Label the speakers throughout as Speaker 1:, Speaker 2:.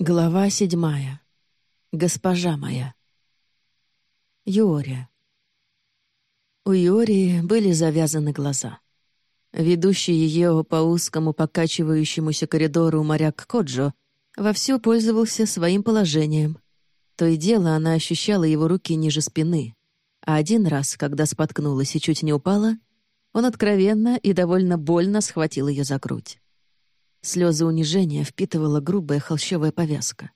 Speaker 1: Глава седьмая. Госпожа моя. Юория. У Юории были завязаны глаза. Ведущий ее по узкому покачивающемуся коридору моряк Коджо вовсю пользовался своим положением. То и дело она ощущала его руки ниже спины. А один раз, когда споткнулась и чуть не упала, он откровенно и довольно больно схватил ее за грудь. Слезы унижения впитывала грубая холщовая повязка.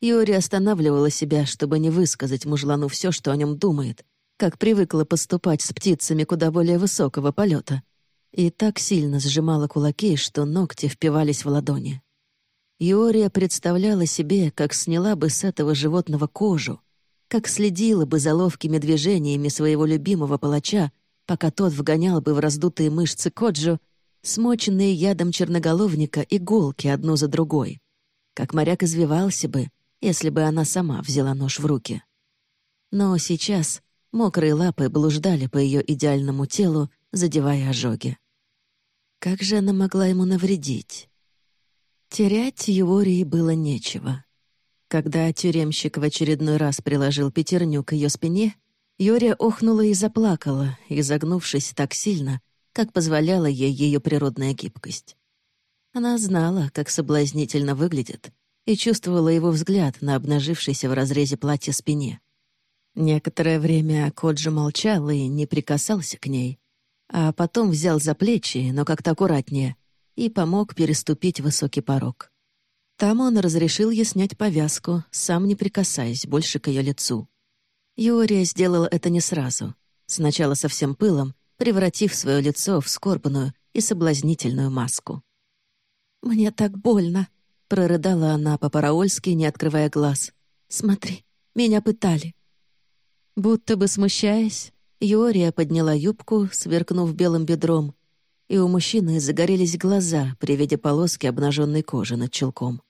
Speaker 1: Юри останавливала себя, чтобы не высказать мужлану все, что о нем думает, как привыкла поступать с птицами куда более высокого полета, и так сильно сжимала кулаки, что ногти впивались в ладони. Юрия представляла себе, как сняла бы с этого животного кожу, как следила бы за ловкими движениями своего любимого палача, пока тот вгонял бы в раздутые мышцы Коджу смоченные ядом черноголовника иголки одну за другой. Как моряк извивался бы, если бы она сама взяла нож в руки. Но сейчас мокрые лапы блуждали по ее идеальному телу, задевая ожоги. Как же она могла ему навредить? Терять Юории было нечего. Когда тюремщик в очередной раз приложил пятерню к ее спине, Юрия охнула и заплакала, изогнувшись так сильно, как позволяла ей ее природная гибкость. Она знала, как соблазнительно выглядит, и чувствовала его взгляд на обнажившейся в разрезе платья спине. Некоторое время Коджи молчал и не прикасался к ней, а потом взял за плечи, но как-то аккуратнее, и помог переступить высокий порог. Там он разрешил ей снять повязку, сам не прикасаясь больше к ее лицу. Юрия сделала это не сразу. Сначала совсем пылом, превратив свое лицо в скорбную и соблазнительную маску. «Мне так больно», — прорыдала она по-параольски, не открывая глаз. «Смотри, меня пытали». Будто бы смущаясь, Юрия подняла юбку, сверкнув белым бедром, и у мужчины загорелись глаза при виде полоски обнаженной кожи над чулком.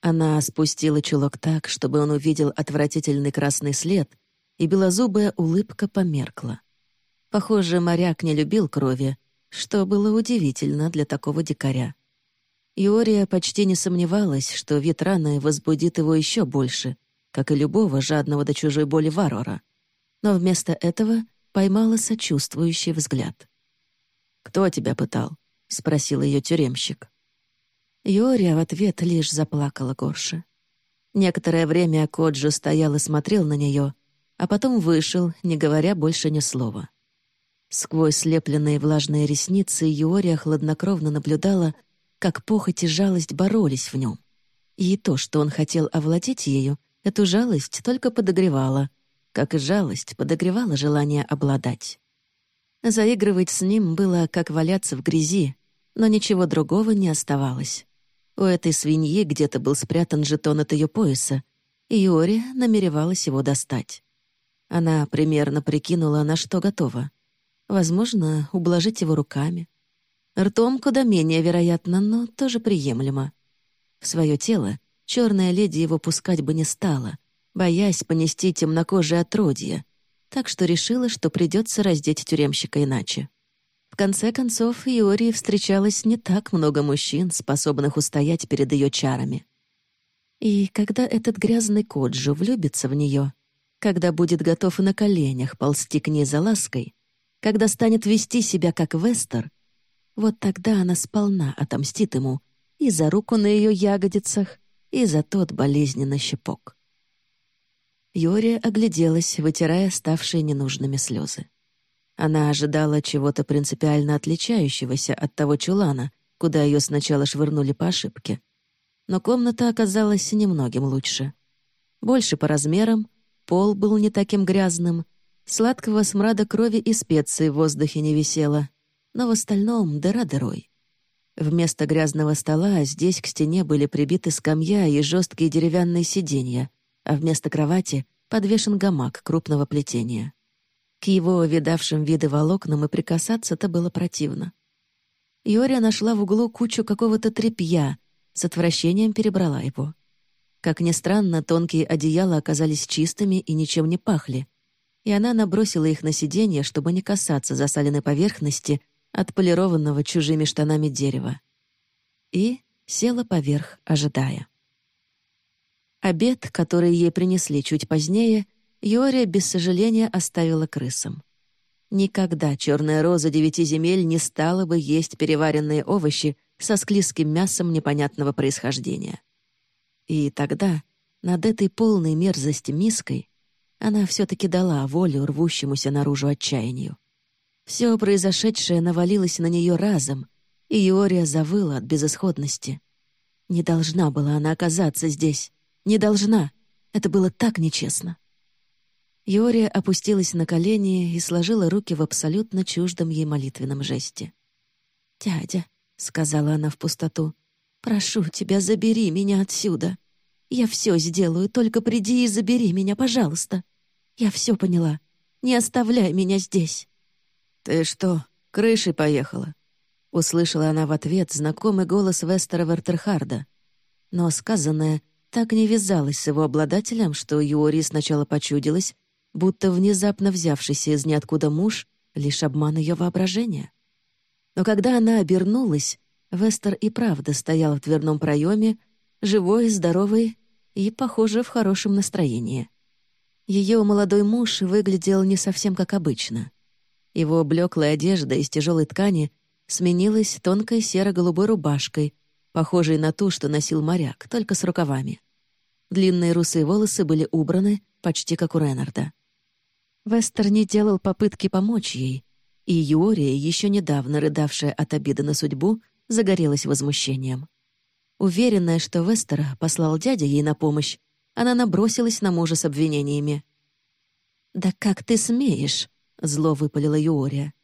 Speaker 1: Она спустила чулок так, чтобы он увидел отвратительный красный след, и белозубая улыбка померкла. Похоже, моряк не любил крови, что было удивительно для такого дикаря. Иория почти не сомневалась, что вид раны возбудит его еще больше, как и любого жадного до чужой боли варвара. Но вместо этого поймала сочувствующий взгляд. «Кто тебя пытал?» — спросил ее тюремщик. Иория в ответ лишь заплакала горше. Некоторое время Коджо стоял и смотрел на нее, а потом вышел, не говоря больше ни слова. Сквозь слепленные влажные ресницы Юория хладнокровно наблюдала, как похоть и жалость боролись в нем. И то, что он хотел овладеть ею, эту жалость только подогревала, как и жалость подогревала желание обладать. Заигрывать с ним было как валяться в грязи, но ничего другого не оставалось. У этой свиньи где-то был спрятан жетон от ее пояса, и Юория намеревалась его достать. Она примерно прикинула, на что готова — Возможно, ублажить его руками. Ртом куда менее вероятно, но тоже приемлемо. В свое тело черная леди его пускать бы не стала, боясь понести темнокожее отродье, так что решила, что придется раздеть тюремщика иначе. В конце концов, Иории встречалось не так много мужчин, способных устоять перед ее чарами. И когда этот грязный Коджу влюбится в нее, когда будет готов на коленях ползти к ней за лаской, когда станет вести себя как Вестер, вот тогда она сполна отомстит ему и за руку на ее ягодицах, и за тот болезненный щепок. Йория огляделась, вытирая ставшие ненужными слезы. Она ожидала чего-то принципиально отличающегося от того чулана, куда ее сначала швырнули по ошибке. Но комната оказалась немногим лучше. Больше по размерам, пол был не таким грязным — Сладкого смрада крови и специй в воздухе не висело, но в остальном дыра дырой. Вместо грязного стола здесь к стене были прибиты скамья и жесткие деревянные сиденья, а вместо кровати подвешен гамак крупного плетения. К его видавшим виды волокнам и прикасаться-то было противно. Йория нашла в углу кучу какого-то тряпья, с отвращением перебрала его. Как ни странно, тонкие одеяла оказались чистыми и ничем не пахли — и она набросила их на сиденье, чтобы не касаться засаленной поверхности, отполированного чужими штанами дерева. И села поверх, ожидая. Обед, который ей принесли чуть позднее, Юрия без сожаления оставила крысам. Никогда черная роза девяти земель не стала бы есть переваренные овощи со склизким мясом непонятного происхождения. И тогда, над этой полной мерзости миской, она все-таки дала волю рвущемуся наружу отчаянию. Все произошедшее навалилось на нее разом, и Иория завыла от безысходности. Не должна была она оказаться здесь. Не должна. Это было так нечестно. Иория опустилась на колени и сложила руки в абсолютно чуждом ей молитвенном жесте. «Дядя», — сказала она в пустоту, — «прошу тебя, забери меня отсюда. Я все сделаю, только приди и забери меня, пожалуйста. Я все поняла. Не оставляй меня здесь».
Speaker 2: «Ты что, крышей поехала?» Услышала она в ответ знакомый голос Вестера Вертерхарда. Но сказанное так не вязалось с его обладателем, что Юори сначала почудилось, будто внезапно взявшийся из ниоткуда муж — лишь обман ее воображения. Но когда она обернулась, Вестер и правда стоял в дверном проеме, живой, здоровый и, похоже, в хорошем настроении. Ее молодой муж выглядел не совсем как обычно. Его блеклая одежда из тяжелой ткани сменилась тонкой серо-голубой рубашкой, похожей на ту, что носил моряк, только с рукавами. Длинные русые волосы были убраны, почти как у Реннарда. Вестер не делал попытки помочь ей, и Юория, еще недавно рыдавшая от обиды на судьбу, загорелась возмущением. Уверенная, что Вестера послал дядя ей на помощь, она набросилась на мужа с обвинениями. «Да как ты смеешь?» — зло выпалила Юория.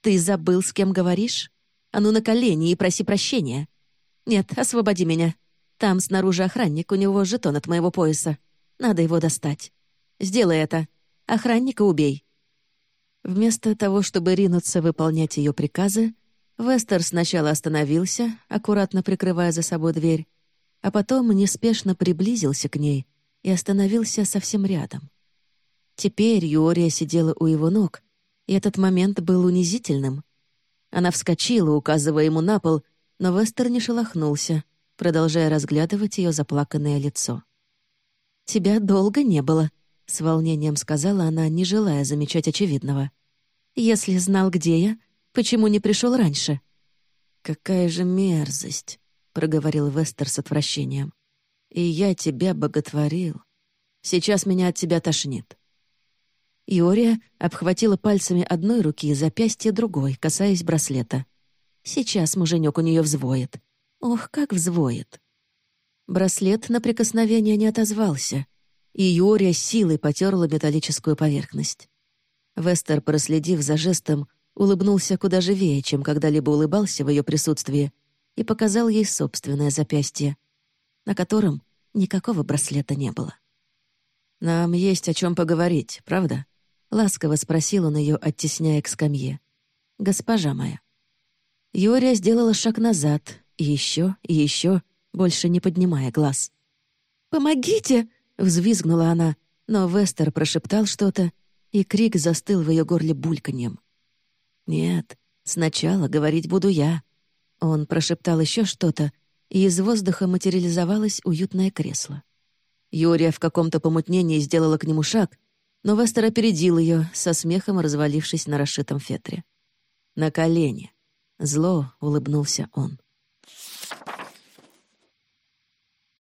Speaker 2: «Ты забыл, с кем говоришь? А ну на колени и проси прощения. Нет, освободи меня. Там снаружи охранник, у него жетон от моего пояса. Надо его достать. Сделай это. Охранника убей». Вместо того, чтобы ринуться выполнять ее приказы, Вестер сначала остановился, аккуратно прикрывая за собой дверь, а потом неспешно приблизился к ней и остановился совсем рядом. Теперь Юория сидела у его ног, и этот момент был унизительным. Она вскочила, указывая ему на пол, но Вестер не шелохнулся, продолжая разглядывать ее заплаканное лицо. «Тебя долго не было», — с волнением сказала она, не желая замечать очевидного. «Если знал, где я, почему не пришел раньше?» «Какая же мерзость», — проговорил Вестер с отвращением. И я тебя боготворил. Сейчас меня от тебя тошнит».
Speaker 1: Иория обхватила пальцами одной руки и запястье другой, касаясь браслета. Сейчас муженек у нее взвоет. Ох, как взвоет. Браслет на прикосновение не отозвался, и Юрия силой потерла металлическую поверхность. Вестер, проследив за жестом, улыбнулся куда живее, чем когда-либо улыбался в ее присутствии, и показал ей собственное запястье — на котором никакого браслета не было.
Speaker 2: «Нам есть о чем поговорить, правда?» — ласково спросил он ее, оттесняя к скамье.
Speaker 1: «Госпожа моя». Юрия сделала шаг назад, и еще, и еще, больше не поднимая глаз. «Помогите!» — взвизгнула она, но Вестер прошептал что-то, и крик застыл в ее горле бульканьем. «Нет, сначала говорить буду я». Он прошептал еще что-то, и из воздуха материализовалось уютное кресло. Юрия в каком-то помутнении сделала к нему шаг, но Вестер опередил ее, со смехом развалившись на расшитом фетре. «На колени!» — зло улыбнулся он.